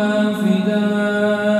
ما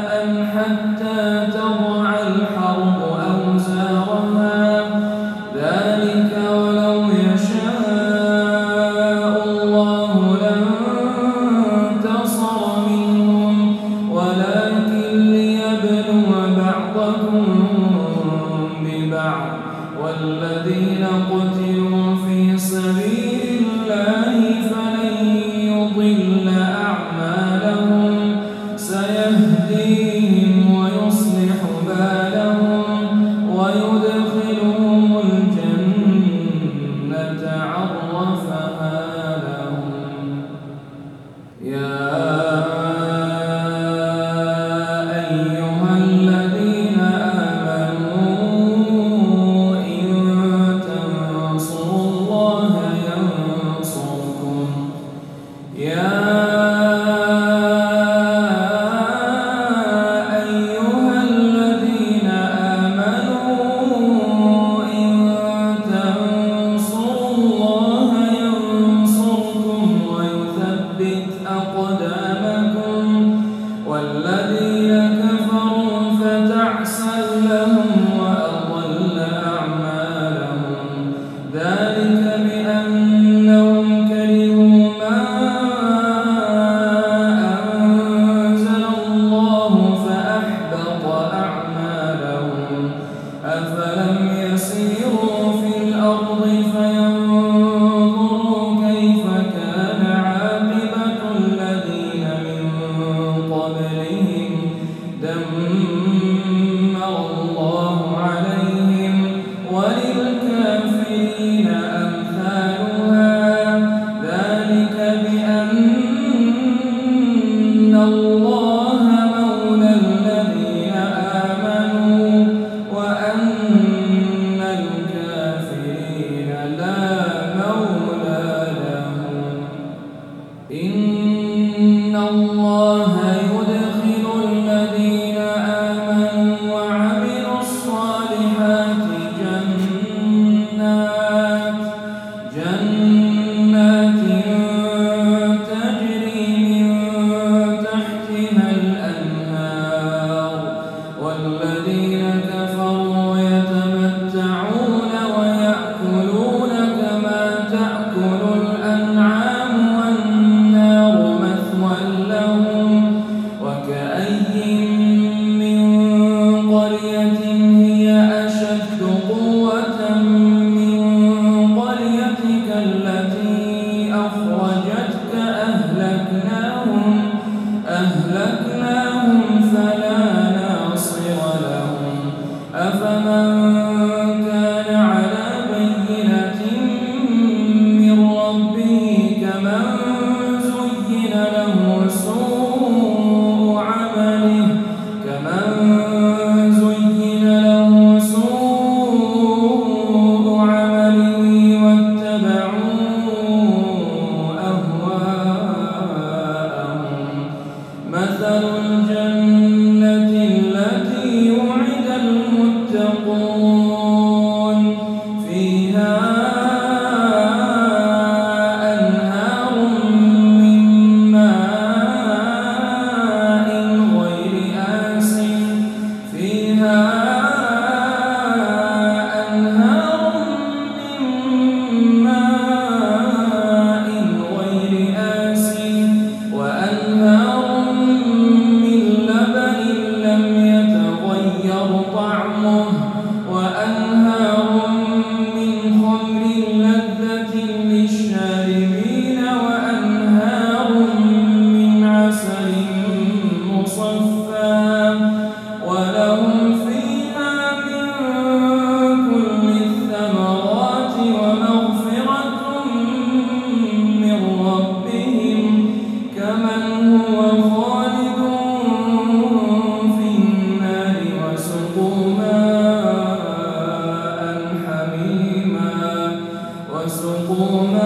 الذين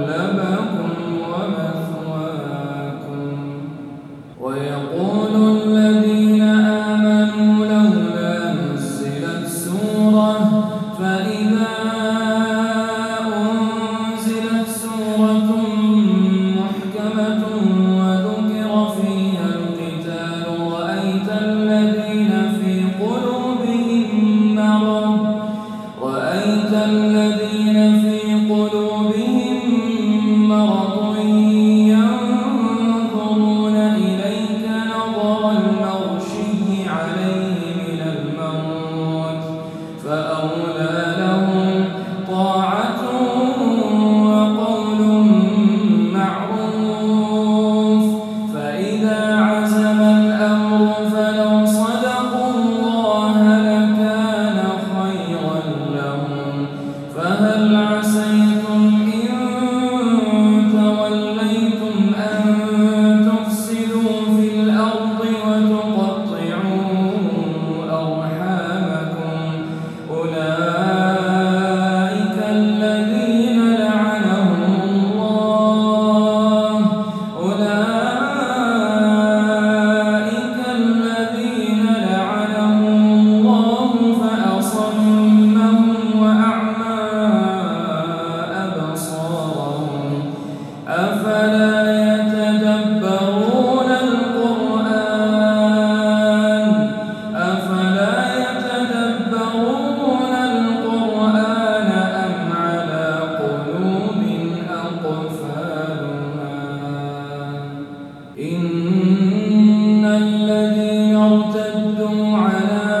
ولو نشاء